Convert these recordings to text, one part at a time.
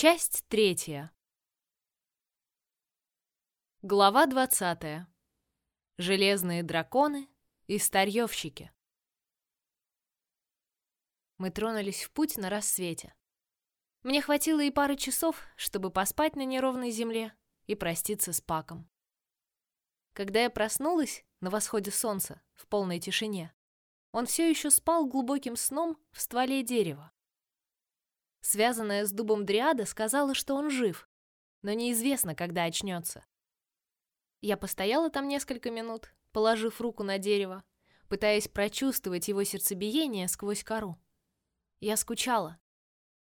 Часть третья. Глава двадцатая. Железные драконы и старьевщики. Мы тронулись в путь на рассвете. Мне хватило и пары часов, чтобы поспать на неровной земле и проститься с Паком. Когда я проснулась на восходе солнца в полной тишине, он все еще спал глубоким сном в стволе дерева. Связанная с дубом Дриада сказала, что он жив, но неизвестно, когда очнется. Я постояла там несколько минут, положив руку на дерево, пытаясь прочувствовать его сердцебиение сквозь кору. Я скучала.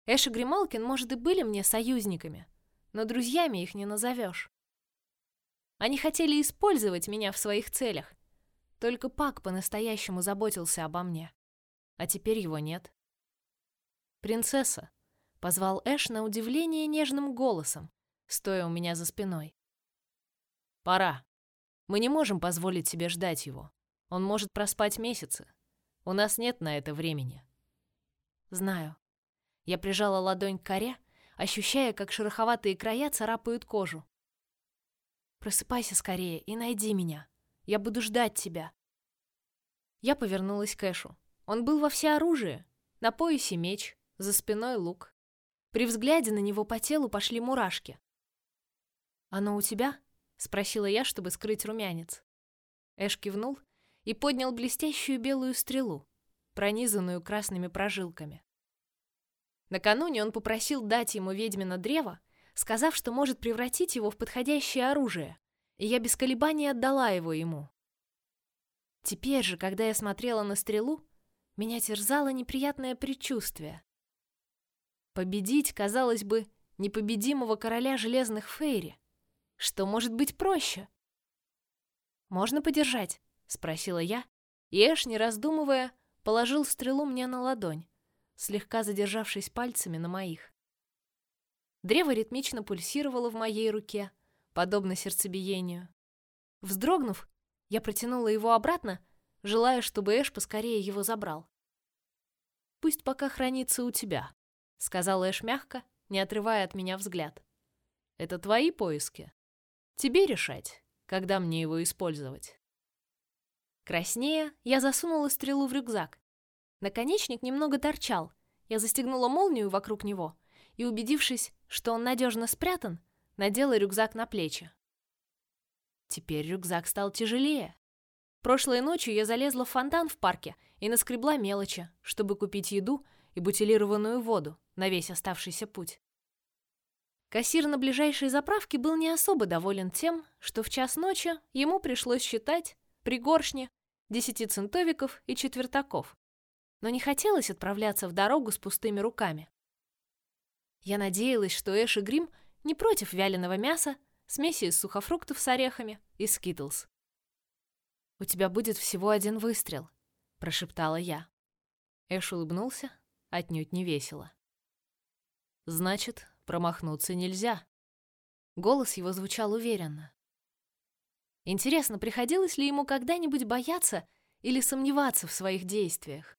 Эш и Грималкин, может, и были мне союзниками, но друзьями их не назовешь. Они хотели использовать меня в своих целях. Только Пак по-настоящему заботился обо мне. А теперь его нет. «Принцесса», Позвал Эш на удивление нежным голосом, стоя у меня за спиной. Пора. Мы не можем позволить себе ждать его. Он может проспать месяцы. У нас нет на это времени. Знаю. Я прижала ладонь к коре, ощущая, как шероховатые края царапают кожу. Просыпайся скорее и найди меня. Я буду ждать тебя. Я повернулась к Эшу. Он был во всеоружии. На поясе меч, за спиной лук. При взгляде на него по телу пошли мурашки. «Оно у тебя?» — спросила я, чтобы скрыть румянец. Эш кивнул и поднял блестящую белую стрелу, пронизанную красными прожилками. Накануне он попросил дать ему ведьмино древо, сказав, что может превратить его в подходящее оружие, и я без колебаний отдала его ему. Теперь же, когда я смотрела на стрелу, меня терзало неприятное предчувствие. Победить, казалось бы, непобедимого короля железных фейри. Что может быть проще? «Можно подержать?» — спросила я, и Эш, не раздумывая, положил стрелу мне на ладонь, слегка задержавшись пальцами на моих. Древо ритмично пульсировало в моей руке, подобно сердцебиению. Вздрогнув, я протянула его обратно, желая, чтобы Эш поскорее его забрал. «Пусть пока хранится у тебя», сказал Эш мягко, не отрывая от меня взгляд. Это твои поиски. Тебе решать, когда мне его использовать. Краснея, я засунула стрелу в рюкзак. Наконечник немного торчал. Я застегнула молнию вокруг него и, убедившись, что он надежно спрятан, надела рюкзак на плечи. Теперь рюкзак стал тяжелее. Прошлой ночью я залезла в фонтан в парке и наскребла мелочи, чтобы купить еду и бутилированную воду на весь оставшийся путь. Кассир на ближайшей заправке был не особо доволен тем, что в час ночи ему пришлось считать пригоршни, десятицентовиков и четвертаков, но не хотелось отправляться в дорогу с пустыми руками. Я надеялась, что Эш и Грим не против вяленого мяса, смеси из сухофруктов с орехами и скитлс. «У тебя будет всего один выстрел», — прошептала я. Эш улыбнулся, отнюдь не весело. Значит, промахнуться нельзя. Голос его звучал уверенно. Интересно, приходилось ли ему когда-нибудь бояться или сомневаться в своих действиях?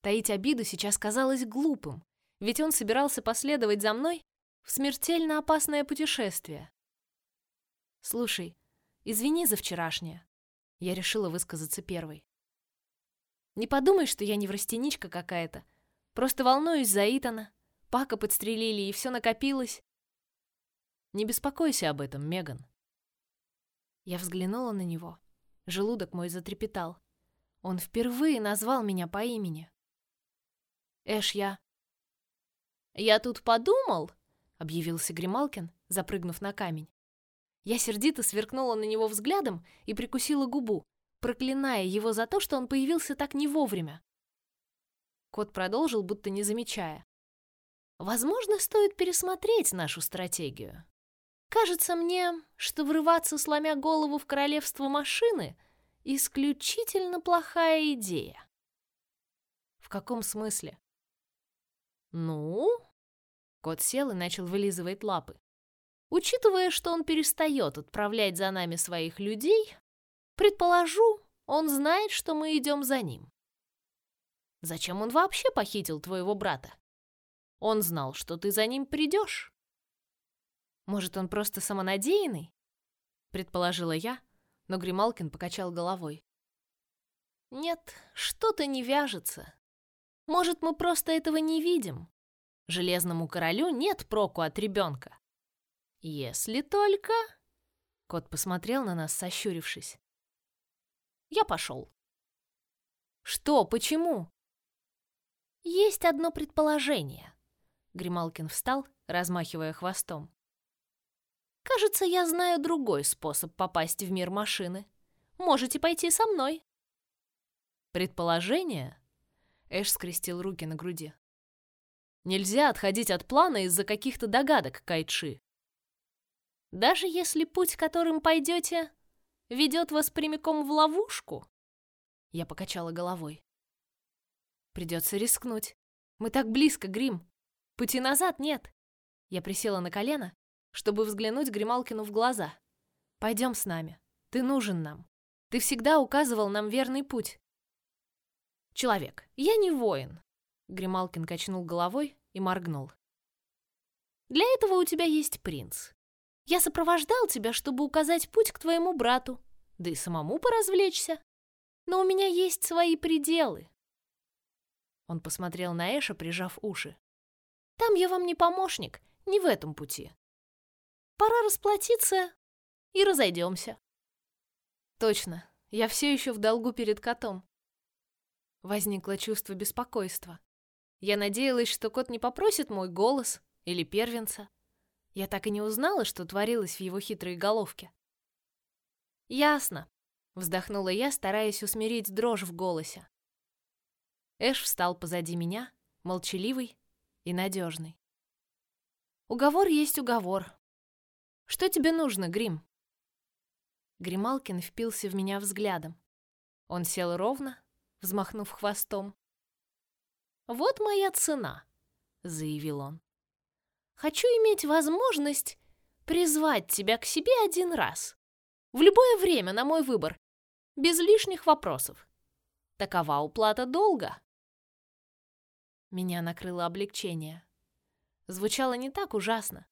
Таить обиду сейчас казалось глупым, ведь он собирался последовать за мной в смертельно опасное путешествие. Слушай, извини за вчерашнее. Я решила высказаться первой. Не подумай, что я не неврастеничка какая-то. Просто волнуюсь за Итана. Пака подстрелили, и все накопилось. Не беспокойся об этом, Меган. Я взглянула на него. Желудок мой затрепетал. Он впервые назвал меня по имени. Эш, я... Я тут подумал, объявился Грималкин, запрыгнув на камень. Я сердито сверкнула на него взглядом и прикусила губу, проклиная его за то, что он появился так не вовремя. Кот продолжил, будто не замечая. Возможно, стоит пересмотреть нашу стратегию. Кажется мне, что врываться, сломя голову в королевство машины, исключительно плохая идея. В каком смысле? Ну? Кот сел и начал вылизывать лапы. Учитывая, что он перестает отправлять за нами своих людей, Предположу, он знает, что мы идем за ним. Зачем он вообще похитил твоего брата? Он знал, что ты за ним придешь. Может, он просто самонадеянный? Предположила я, но Грималкин покачал головой. Нет, что-то не вяжется. Может, мы просто этого не видим. Железному королю нет проку от ребенка. Если только... Кот посмотрел на нас, сощурившись. Я пошел. Что? Почему? Есть одно предположение. Грималкин встал, размахивая хвостом. Кажется, я знаю другой способ попасть в мир машины. Можете пойти со мной. Предположение? Эш скрестил руки на груди. Нельзя отходить от плана из-за каких-то догадок, Кайши. Даже если путь, которым пойдете, ведет вас прямиком в ловушку? Я покачала головой. Придется рискнуть. Мы так близко, Грим. Пути назад нет. Я присела на колено, чтобы взглянуть Грималкину в глаза. Пойдем с нами. Ты нужен нам. Ты всегда указывал нам верный путь. Человек, я не воин. Грималкин качнул головой и моргнул. Для этого у тебя есть принц. Я сопровождал тебя, чтобы указать путь к твоему брату, да и самому поразвлечься. Но у меня есть свои пределы. Он посмотрел на Эша, прижав уши. Там я вам не помощник, не в этом пути. Пора расплатиться и разойдемся. Точно, я все еще в долгу перед котом. Возникло чувство беспокойства. Я надеялась, что кот не попросит мой голос или первенца. Я так и не узнала, что творилось в его хитрой головке. Ясно, вздохнула я, стараясь усмирить дрожь в голосе. Эш встал позади меня, молчаливый и надежный. Уговор есть уговор. Что тебе нужно, Грим? Грималкин впился в меня взглядом. Он сел ровно, взмахнув хвостом. «Вот моя цена», — заявил он. «Хочу иметь возможность призвать тебя к себе один раз, в любое время на мой выбор, без лишних вопросов. Такова уплата долга». Меня накрыло облегчение. Звучало не так ужасно.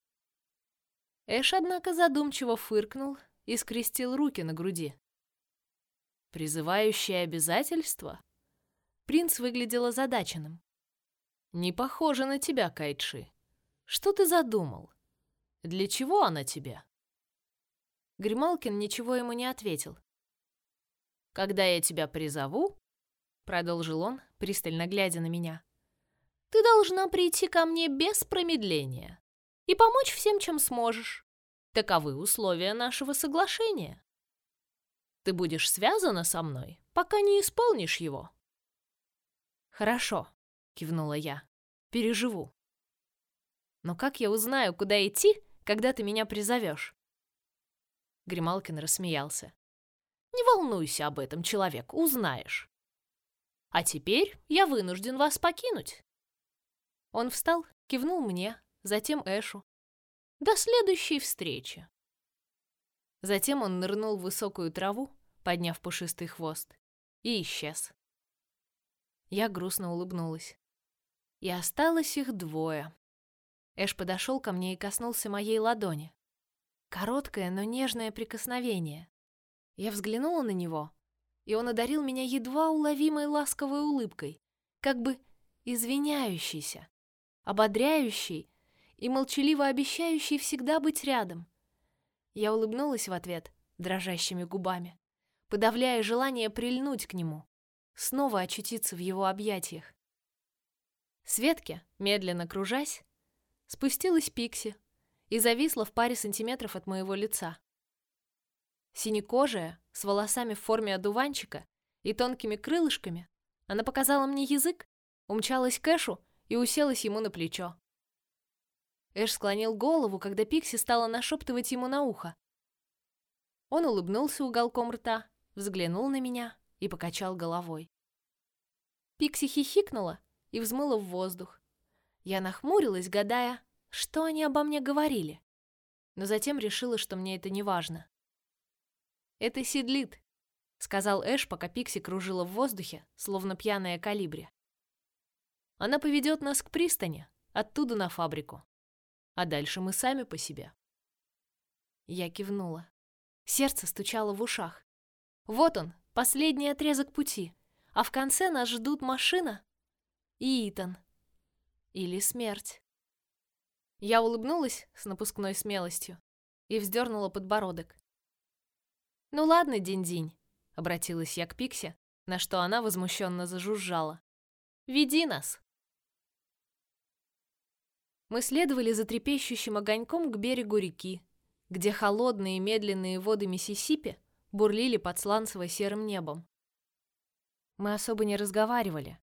Эш, однако, задумчиво фыркнул и скрестил руки на груди. Призывающее обязательство? Принц выглядел озадаченным. Не похоже на тебя, Кайши. Что ты задумал? Для чего она тебе? Грималкин ничего ему не ответил. Когда я тебя призову, продолжил он, пристально глядя на меня, ты должна прийти ко мне без промедления и помочь всем, чем сможешь. Таковы условия нашего соглашения. Ты будешь связана со мной, пока не исполнишь его. Хорошо, кивнула я. Переживу. Но как я узнаю, куда идти, когда ты меня призовешь? Грималкин рассмеялся. Не волнуйся об этом, человек, узнаешь. А теперь я вынужден вас покинуть. Он встал, кивнул мне, затем Эшу. До следующей встречи. Затем он нырнул в высокую траву, подняв пушистый хвост, и исчез. Я грустно улыбнулась. И осталось их двое. Эш подошел ко мне и коснулся моей ладони. Короткое, но нежное прикосновение. Я взглянула на него, и он одарил меня едва уловимой ласковой улыбкой, как бы извиняющейся, ободряющей и молчаливо обещающий всегда быть рядом. Я улыбнулась в ответ дрожащими губами, подавляя желание прильнуть к нему, снова очутиться в его объятиях. Светке, медленно кружась, спустилась Пикси и зависла в паре сантиметров от моего лица. Синекожая, с волосами в форме одуванчика и тонкими крылышками, она показала мне язык, умчалась к Эшу и уселась ему на плечо. Эш склонил голову, когда Пикси стала нашептывать ему на ухо. Он улыбнулся уголком рта, взглянул на меня и покачал головой. Пикси хихикнула и взмыла в воздух. Я нахмурилась, гадая, что они обо мне говорили, но затем решила, что мне это не важно. «Это Сидлит», — сказал Эш, пока Пикси кружила в воздухе, словно пьяная калибри. «Она поведет нас к пристани, оттуда на фабрику. А дальше мы сами по себе. Я кивнула. Сердце стучало в ушах. Вот он, последний отрезок пути. А в конце нас ждут машина и Итан. Или смерть. Я улыбнулась с напускной смелостью и вздернула подбородок. «Ну ладно, день-день», — обратилась я к Пиксе, на что она возмущенно зажужжала. «Веди нас!» Мы следовали за трепещущим огоньком к берегу реки, где холодные медленные воды Миссисипи бурлили под сланцево-серым небом. Мы особо не разговаривали.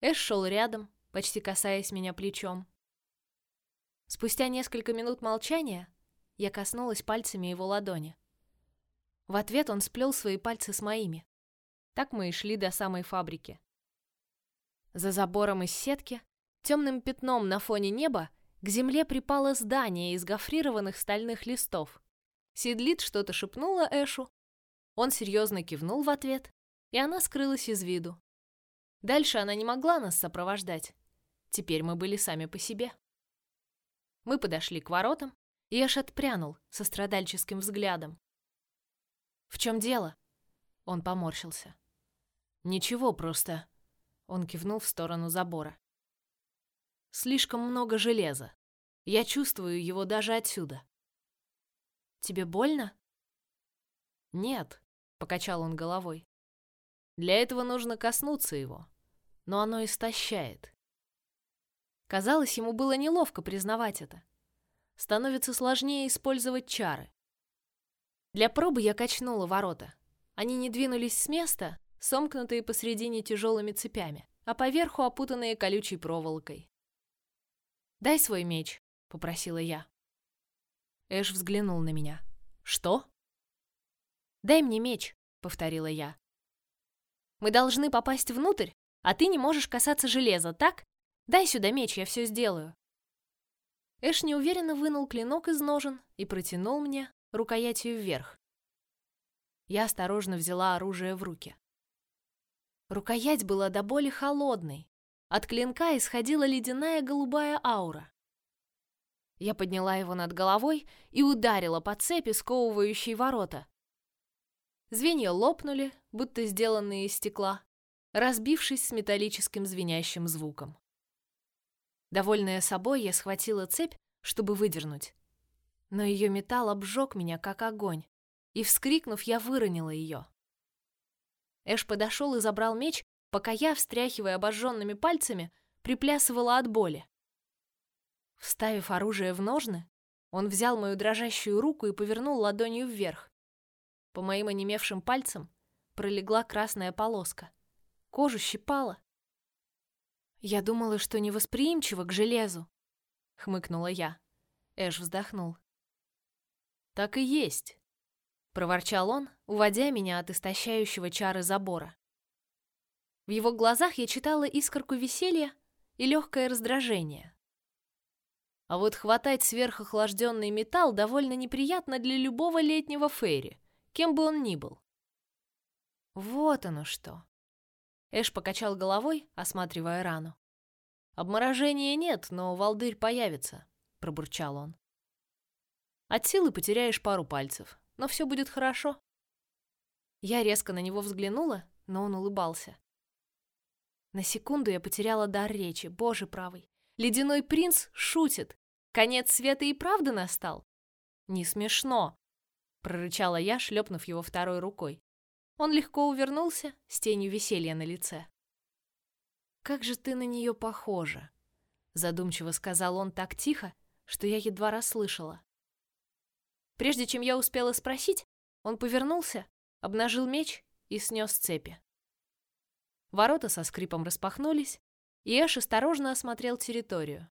Эш шел рядом, почти касаясь меня плечом. Спустя несколько минут молчания я коснулась пальцами его ладони. В ответ он сплел свои пальцы с моими. Так мы и шли до самой фабрики. За забором из сетки, темным пятном на фоне неба, к земле припало здание из гофрированных стальных листов. Сидлит что-то шепнула Эшу. Он серьезно кивнул в ответ, и она скрылась из виду. Дальше она не могла нас сопровождать. Теперь мы были сами по себе. Мы подошли к воротам, и Эш отпрянул со страдальческим взглядом. «В чем дело?» Он поморщился. «Ничего, просто...» Он кивнул в сторону забора. «Слишком много железа. Я чувствую его даже отсюда». «Тебе больно?» «Нет», — покачал он головой. «Для этого нужно коснуться его, но оно истощает. Казалось, ему было неловко признавать это. Становится сложнее использовать чары. Для пробы я качнула ворота. Они не двинулись с места, сомкнутые посредине тяжелыми цепями, а поверху опутанные колючей проволокой. «Дай свой меч», — попросила я. Эш взглянул на меня. «Что?» «Дай мне меч», — повторила я. «Мы должны попасть внутрь, а ты не можешь касаться железа, так? Дай сюда меч, я все сделаю. Эш неуверенно вынул клинок из ножен и протянул мне рукоятью вверх. Я осторожно взяла оружие в руки. Рукоять была до боли холодной. От клинка исходила ледяная голубая аура. Я подняла его над головой и ударила по цепи, сковывающей ворота. Звенья лопнули, будто сделанные из стекла, разбившись с металлическим звенящим звуком. Довольная собой, я схватила цепь, чтобы выдернуть. Но ее металл обжег меня, как огонь, и, вскрикнув, я выронила ее. Эш подошел и забрал меч, пока я, встряхивая обожженными пальцами, приплясывала от боли. Вставив оружие в ножны, он взял мою дрожащую руку и повернул ладонью вверх. По моим онемевшим пальцам пролегла красная полоска. Кожу щипала. Я думала, что невосприимчива к железу, хмыкнула я. Эш вздохнул. Так и есть, проворчал он, уводя меня от истощающего чары забора. В его глазах я читала искорку веселья и легкое раздражение. А вот хватать сверхохлажденный металл довольно неприятно для любого летнего фейри, кем бы он ни был. Вот оно что. Эш покачал головой, осматривая рану. «Обморожения нет, но волдырь появится», — пробурчал он. «От силы потеряешь пару пальцев, но все будет хорошо». Я резко на него взглянула, но он улыбался. На секунду я потеряла дар речи, боже правый. Ледяной принц шутит. Конец света и правда настал? Не смешно, прорычала я, шлепнув его второй рукой. Он легко увернулся с тенью веселья на лице. «Как же ты на нее похожа!» Задумчиво сказал он так тихо, что я едва расслышала. Прежде чем я успела спросить, он повернулся, обнажил меч и снес цепи. Ворота со скрипом распахнулись, и Эш осторожно осмотрел территорию.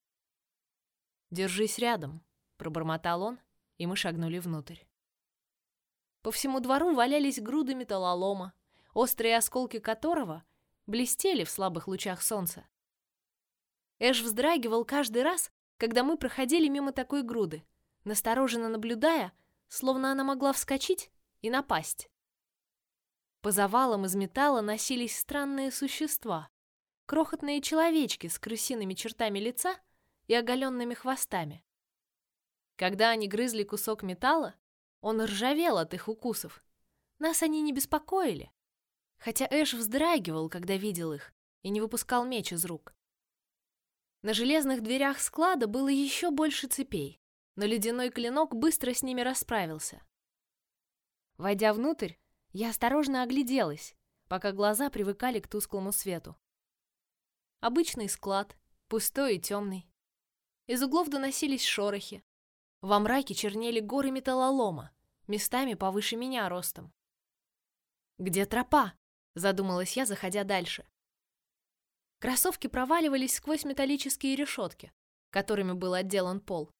«Держись рядом», — пробормотал он, и мы шагнули внутрь. По всему двору валялись груды металлолома, острые осколки которого блестели в слабых лучах солнца. Эш вздрагивал каждый раз, когда мы проходили мимо такой груды, настороженно наблюдая, словно она могла вскочить и напасть. По завалам из металла носились странные существа, крохотные человечки с крысиными чертами лица и оголенными хвостами. Когда они грызли кусок металла, он ржавел от их укусов. Нас они не беспокоили, хотя Эш вздрагивал, когда видел их, и не выпускал меч из рук. На железных дверях склада было еще больше цепей, но ледяной клинок быстро с ними расправился. Войдя внутрь, я осторожно огляделась, пока глаза привыкали к тусклому свету. Обычный склад, пустой и темный. Из углов доносились шорохи. Во мраке чернели горы металлолома, местами повыше меня ростом. «Где тропа?» — задумалась я, заходя дальше. Кроссовки проваливались сквозь металлические решетки, которыми был отделан пол.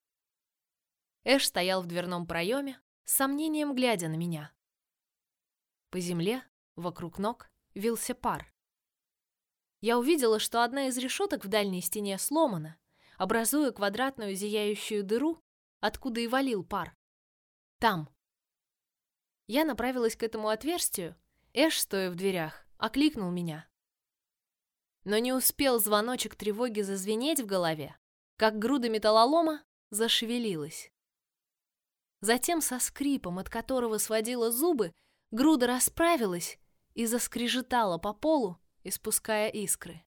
Эш стоял в дверном проеме, с сомнением глядя на меня. По земле, вокруг ног, вился пар. Я увидела, что одна из решеток в дальней стене сломана, образуя квадратную зияющую дыру, откуда и валил пар. Там. Я направилась к этому отверстию, Эш, стоя в дверях, окликнул меня. Но не успел звоночек тревоги зазвенеть в голове, как груда металлолома зашевелилась. Затем со скрипом, от которого сводила зубы, груда расправилась и заскрежетала по полу, испуская искры.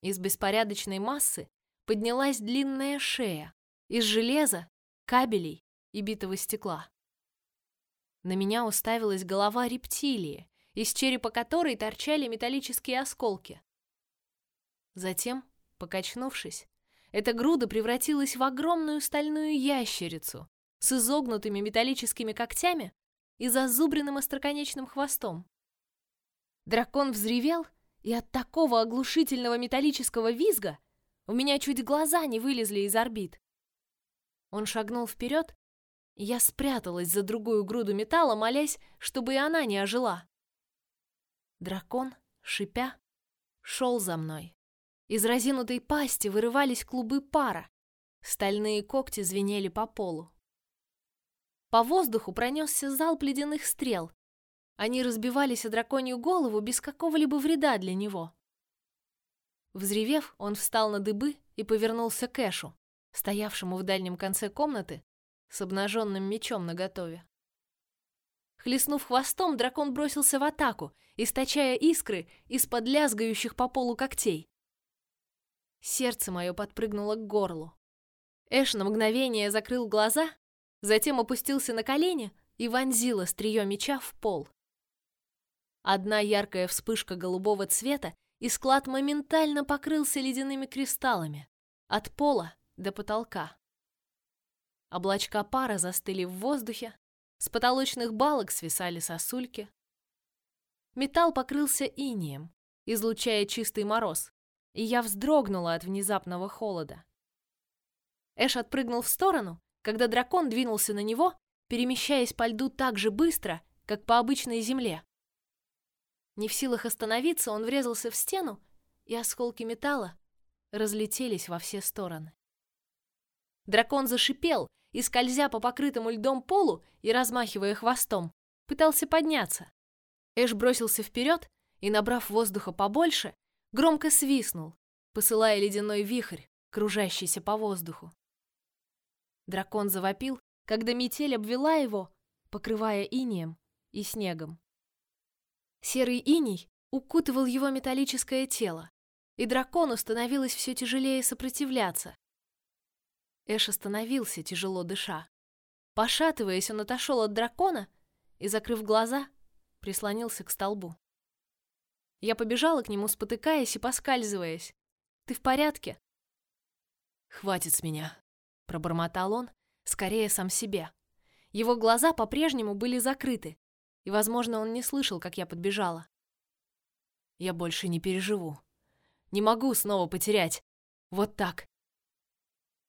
Из беспорядочной массы поднялась длинная шея, из железа, кабелей и битого стекла. На меня уставилась голова рептилии, из черепа которой торчали металлические осколки. Затем, покачнувшись, эта груда превратилась в огромную стальную ящерицу с изогнутыми металлическими когтями и зазубренным остроконечным хвостом. Дракон взревел, и от такого оглушительного металлического визга у меня чуть глаза не вылезли из орбит. Он шагнул вперед, и я спряталась за другую груду металла, молясь, чтобы и она не ожила. Дракон, шипя, шел за мной. Из разинутой пасти вырывались клубы пара. Стальные когти звенели по полу. По воздуху пронесся залп ледяных стрел. Они разбивались о драконью голову без какого-либо вреда для него. Взревев, он встал на дыбы и повернулся к Эшу, стоявшему в дальнем конце комнаты с обнаженным мечом наготове. Хлестнув хвостом, дракон бросился в атаку, источая искры из-под лязгающих по полу когтей. Сердце мое подпрыгнуло к горлу. Эш на мгновение закрыл глаза, затем опустился на колени и вонзил острие меча в пол. Одна яркая вспышка голубого цвета, и склад моментально покрылся ледяными кристаллами, от пола до потолка. Облачка пара застыли в воздухе, с потолочных балок свисали сосульки. Металл покрылся инием, излучая чистый мороз, и я вздрогнула от внезапного холода. Эш отпрыгнул в сторону, когда дракон двинулся на него, перемещаясь по льду так же быстро, как по обычной земле. Не в силах остановиться, он врезался в стену, и осколки металла разлетелись во все стороны. Дракон зашипел и, скользя по покрытому льдом полу и размахивая хвостом, пытался подняться. Эш бросился вперед и, набрав воздуха побольше, громко свистнул, посылая ледяной вихрь, кружащийся по воздуху. Дракон завопил, когда метель обвела его, покрывая инеем и снегом. Серый иней укутывал его металлическое тело, и дракону становилось все тяжелее сопротивляться. Эш остановился, тяжело дыша. Пошатываясь, он отошел от дракона и, закрыв глаза, прислонился к столбу. Я побежала к нему, спотыкаясь и поскальзываясь. «Ты в порядке?» «Хватит с меня», — пробормотал он, скорее сам себе. Его глаза по-прежнему были закрыты, и, возможно, он не слышал, как я подбежала. «Я больше не переживу. Не могу снова потерять. Вот так».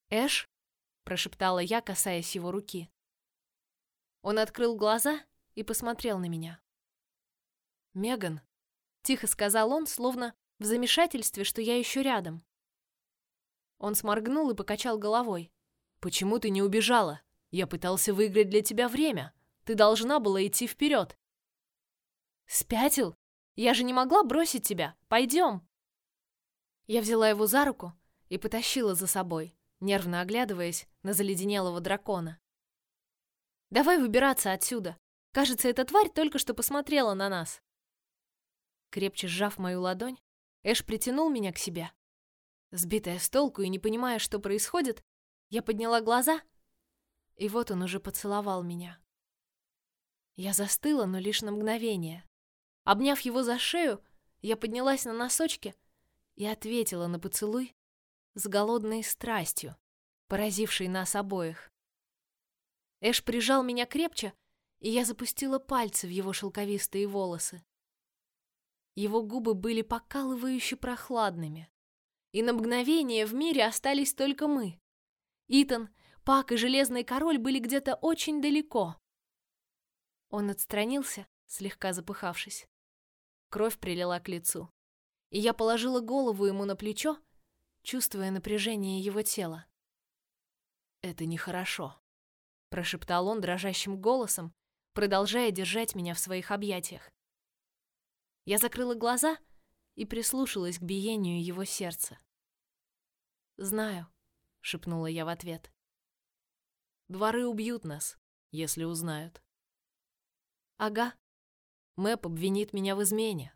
«Эш?» — прошептала я, касаясь его руки. Он открыл глаза и посмотрел на меня. «Меган», Тихо сказал он, словно в замешательстве, что я еще рядом. Он сморгнул и покачал головой. «Почему ты не убежала? Я пытался выиграть для тебя время. Ты должна была идти вперед». «Спятил? Я же не могла бросить тебя. Пойдем!» Я взяла его за руку, и потащила за собой, нервно оглядываясь на заледенелого дракона. «Давай выбираться отсюда. Кажется, эта тварь только что посмотрела на нас». Крепче сжав мою ладонь, Эш притянул меня к себе. Сбитая с толку и не понимая, что происходит, я подняла глаза, и вот он уже поцеловал меня. Я застыла, но лишь на мгновение. Обняв его за шею, я поднялась на носочки и ответила на поцелуй с голодной страстью, поразившей нас обоих. Эш прижал меня крепче, и я запустила пальцы в его шелковистые волосы. Его губы были покалывающе прохладными, и на мгновение в мире остались только мы. Итан, Пак и Железный Король были где-то очень далеко. Он отстранился, слегка запыхавшись. Кровь прилила к лицу, и я положила голову ему на плечо, чувствуя напряжение его тела. «Это нехорошо», — прошептал он дрожащим голосом, продолжая держать меня в своих объятиях. Я закрыла глаза и прислушалась к биению его сердца. «Знаю», — шепнула я в ответ. «Дворы убьют нас, если узнают». «Ага». Мэп обвинит меня в измене.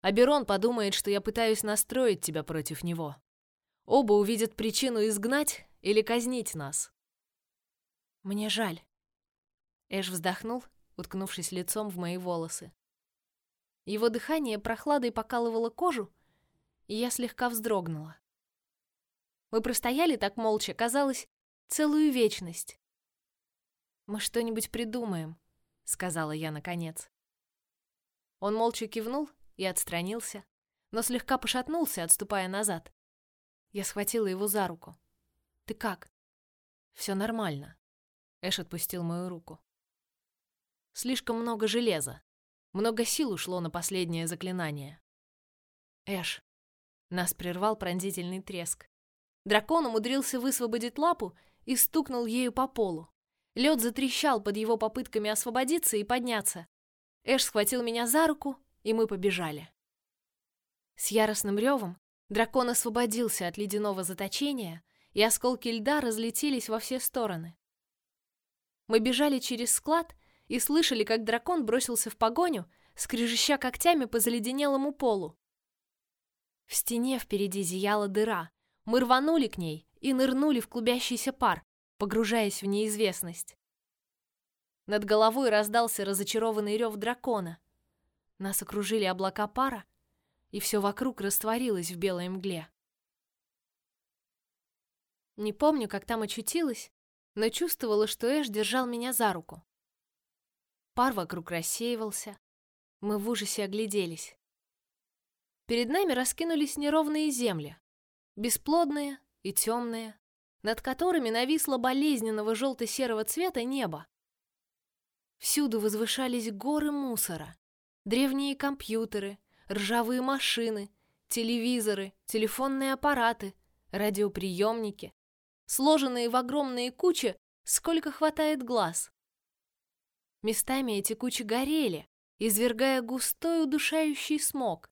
Аберон подумает, что я пытаюсь настроить тебя против него. Оба увидят причину изгнать или казнить нас. Мне жаль. Эш вздохнул, уткнувшись лицом в мои волосы. Его дыхание прохладой покалывало кожу, и я слегка вздрогнула. Мы простояли так молча, казалось, целую вечность. «Мы что-нибудь придумаем», — сказала я наконец. Он молча кивнул и отстранился, но слегка пошатнулся, отступая назад. Я схватила его за руку. «Ты как?» «Все нормально». Эш отпустил мою руку. «Слишком много железа. Много сил ушло на последнее заклинание». «Эш». Нас прервал пронзительный треск. Дракон умудрился высвободить лапу и стукнул ею по полу. Лед затрещал под его попытками освободиться и подняться. Эш схватил меня за руку, и мы побежали. С яростным ревом Дракон освободился от ледяного заточения, и осколки льда разлетелись во все стороны. Мы бежали через склад и слышали, как дракон бросился в погоню, скрежеща когтями по заледенелому полу. В стене впереди зияла дыра. Мы рванули к ней и нырнули в клубящийся пар, погружаясь в неизвестность. Над головой раздался разочарованный рев дракона. Нас окружили облака пара, и все вокруг растворилось в белой мгле. Не помню, как там очутилась, но чувствовала, что Эш держал меня за руку. Пар вокруг рассеивался. Мы в ужасе огляделись. Перед нами раскинулись неровные земли, бесплодные и темные, над которыми нависло болезненного желто-серого цвета небо. Всюду возвышались горы мусора, древние компьютеры, ржавые машины, телевизоры, телефонные аппараты, радиоприемники, сложенные в огромные кучи, сколько хватает глаз. Местами эти кучи горели, извергая густой удушающий смог.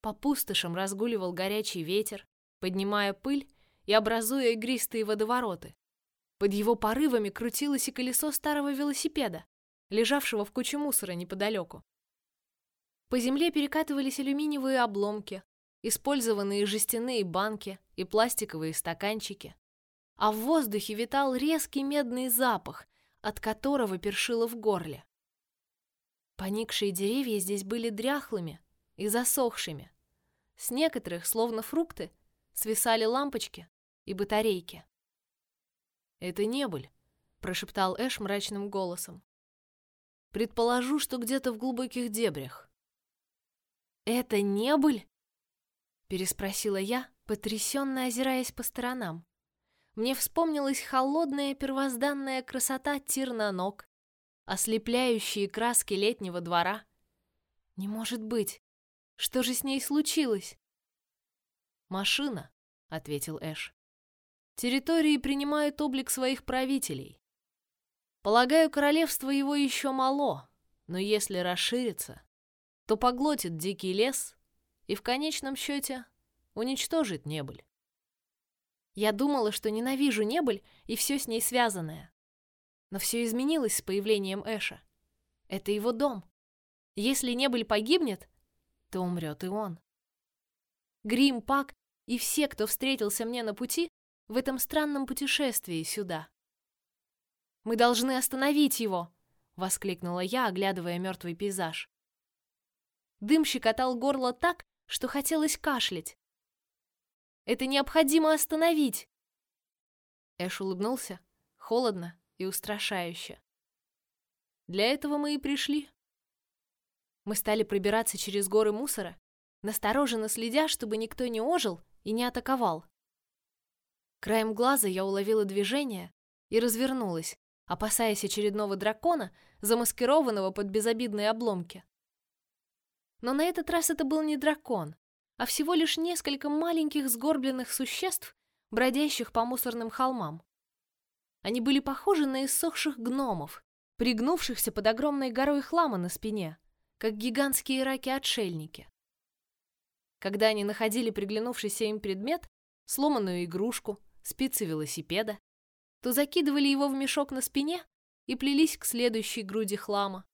По пустошам разгуливал горячий ветер, поднимая пыль и образуя игристые водовороты. Под его порывами крутилось и колесо старого велосипеда, лежавшего в куче мусора неподалеку. По земле перекатывались алюминиевые обломки, использованные жестяные банки и пластиковые стаканчики. А в воздухе витал резкий медный запах, от которого першило в горле. Поникшие деревья здесь были дряхлыми и засохшими. С некоторых, словно фрукты, свисали лампочки и батарейки. «Это небыль», — прошептал Эш мрачным голосом. «Предположу, что где-то в глубоких дебрях. «Это не быль?» Переспросила я, потрясенно озираясь по сторонам. Мне вспомнилась холодная первозданная красота тирна ног, ослепляющие краски летнего двора. Не может быть! Что же с ней случилось? «Машина», — ответил Эш. «Территории принимают облик своих правителей. Полагаю, королевство его еще мало, но если расширится, то поглотит дикий лес и в конечном счете уничтожит небыль. Я думала, что ненавижу Небыль и все с ней связанное. Но все изменилось с появлением Эша. Это его дом. Если Небыль погибнет, то умрет и он. Грим, Пак и все, кто встретился мне на пути в этом странном путешествии сюда. Мы должны остановить его, воскликнула я, оглядывая мертвый пейзаж. Дым щекотал горло так, что хотелось кашлять. Это необходимо остановить. Эш улыбнулся, холодно и устрашающе. Для этого мы и пришли. Мы стали пробираться через горы мусора, настороженно следя, чтобы никто не ожил и не атаковал. Краем глаза я уловила движение и развернулась, опасаясь очередного дракона, замаскированного под безобидные обломки. Но на этот раз это был не дракон, а всего лишь несколько маленьких сгорбленных существ, бродящих по мусорным холмам. Они были похожи на иссохших гномов, пригнувшихся под огромной горой хлама на спине, как гигантские раки-отшельники. Когда они находили приглянувшийся им предмет, сломанную игрушку, спицы велосипеда, то закидывали его в мешок на спине и плелись к следующей груди хлама.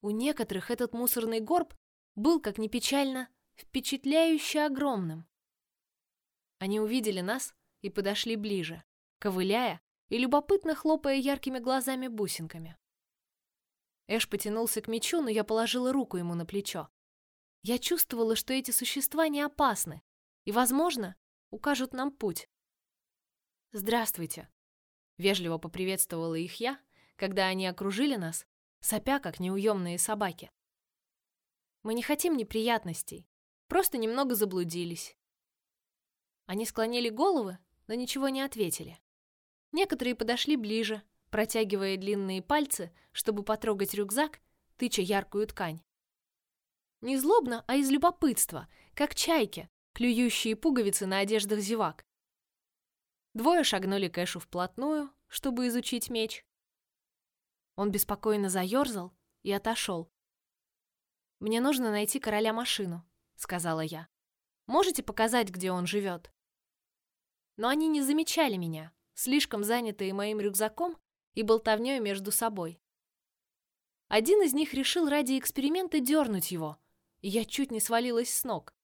У некоторых этот мусорный горб был, как ни печально, впечатляюще огромным. Они увидели нас и подошли ближе, ковыляя и любопытно хлопая яркими глазами-бусинками. Эш потянулся к мечу, но я положила руку ему на плечо. Я чувствовала, что эти существа не опасны и, возможно, укажут нам путь. «Здравствуйте!» — вежливо поприветствовала их я, когда они окружили нас сопя, как неуемные собаки. Мы не хотим неприятностей, просто немного заблудились. Они склонили головы, но ничего не ответили. Некоторые подошли ближе, протягивая длинные пальцы, чтобы потрогать рюкзак, тыча яркую ткань. Не злобно, а из любопытства, как чайки, клюющие пуговицы на одеждах зевак. Двое шагнули к Эшу вплотную, чтобы изучить меч, он беспокойно заерзал и отошел. «Мне нужно найти короля машину», — сказала я. «Можете показать, где он живет?» Но они не замечали меня, слишком занятые моим рюкзаком и болтовней между собой. Один из них решил ради эксперимента дернуть его, и я чуть не свалилась с ног.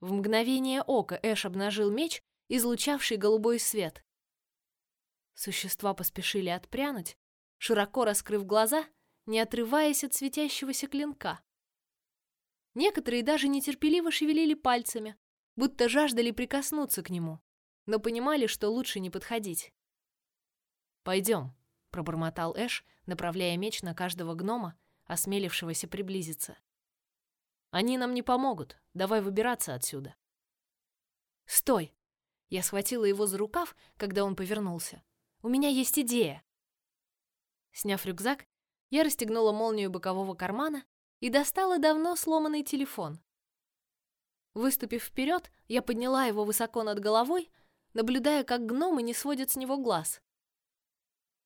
В мгновение ока Эш обнажил меч, излучавший голубой свет. Существа поспешили отпрянуть, широко раскрыв глаза, не отрываясь от светящегося клинка. Некоторые даже нетерпеливо шевелили пальцами, будто жаждали прикоснуться к нему, но понимали, что лучше не подходить. «Пойдем», — пробормотал Эш, направляя меч на каждого гнома, осмелившегося приблизиться. «Они нам не помогут. Давай выбираться отсюда». «Стой!» Я схватила его за рукав, когда он повернулся. «У меня есть идея!» Сняв рюкзак, я расстегнула молнию бокового кармана и достала давно сломанный телефон. Выступив вперед, я подняла его высоко над головой, наблюдая, как гномы не сводят с него глаз.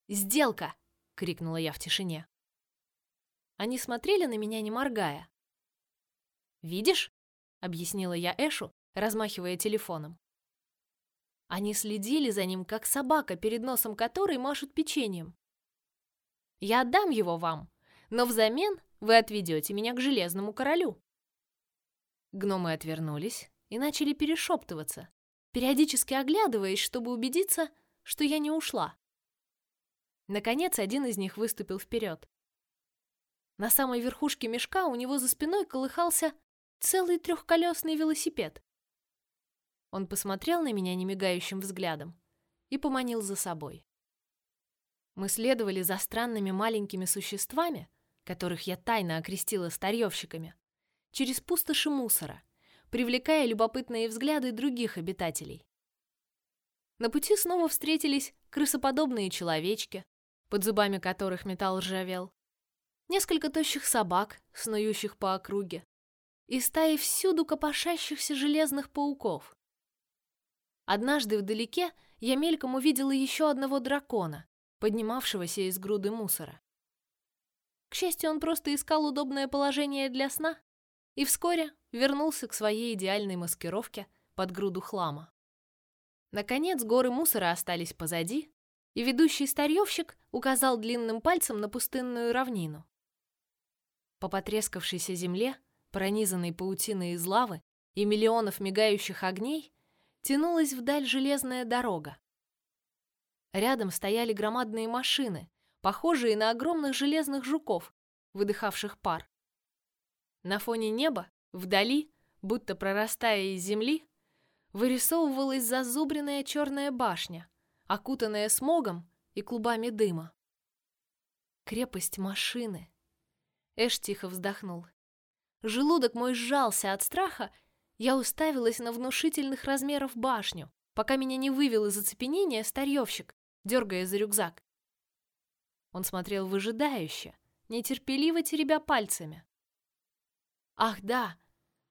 «Сделка!» — крикнула я в тишине. Они смотрели на меня, не моргая. «Видишь?» — объяснила я Эшу, размахивая телефоном. Они следили за ним, как собака, перед носом которой машут печеньем. Я отдам его вам, но взамен вы отведете меня к Железному Королю». Гномы отвернулись и начали перешептываться, периодически оглядываясь, чтобы убедиться, что я не ушла. Наконец, один из них выступил вперед. На самой верхушке мешка у него за спиной колыхался целый трехколесный велосипед. Он посмотрел на меня немигающим взглядом и поманил за собой. Мы следовали за странными маленькими существами, которых я тайно окрестила старьевщиками, через пустоши мусора, привлекая любопытные взгляды других обитателей. На пути снова встретились крысоподобные человечки, под зубами которых металл ржавел, несколько тощих собак, снующих по округе, и стаи всюду копошащихся железных пауков. Однажды вдалеке я мельком увидела еще одного дракона, поднимавшегося из груды мусора. К счастью, он просто искал удобное положение для сна и вскоре вернулся к своей идеальной маскировке под груду хлама. Наконец горы мусора остались позади, и ведущий старьевщик указал длинным пальцем на пустынную равнину. По потрескавшейся земле, пронизанной паутиной из лавы и миллионов мигающих огней, тянулась вдаль железная дорога. Рядом стояли громадные машины, похожие на огромных железных жуков, выдыхавших пар. На фоне неба, вдали, будто прорастая из земли, вырисовывалась зазубренная черная башня, окутанная смогом и клубами дыма. Крепость машины. Эш тихо вздохнул. Желудок мой сжался от страха, я уставилась на внушительных размеров башню, пока меня не вывел из оцепенения старьевщик, дергая за рюкзак. Он смотрел выжидающе, нетерпеливо теребя пальцами. Ах, да!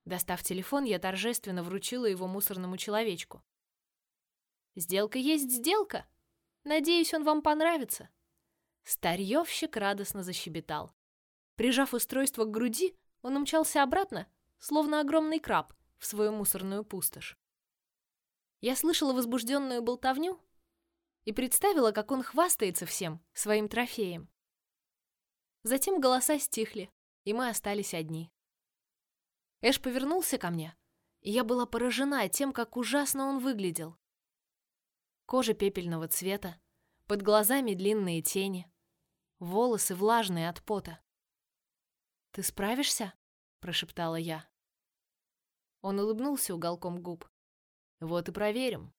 Достав телефон, я торжественно вручила его мусорному человечку. Сделка есть сделка. Надеюсь, он вам понравится. Старьевщик радостно защебетал. Прижав устройство к груди, он умчался обратно, словно огромный краб, в свою мусорную пустошь. Я слышала возбужденную болтовню и представила, как он хвастается всем своим трофеем. Затем голоса стихли, и мы остались одни. Эш повернулся ко мне, и я была поражена тем, как ужасно он выглядел. Кожа пепельного цвета, под глазами длинные тени, волосы влажные от пота. «Ты справишься?» — прошептала я. Он улыбнулся уголком губ. «Вот и проверим».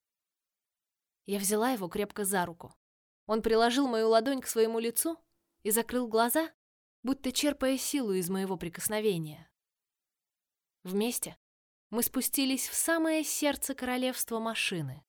Я взяла его крепко за руку. Он приложил мою ладонь к своему лицу и закрыл глаза, будто черпая силу из моего прикосновения. Вместе мы спустились в самое сердце королевства машины.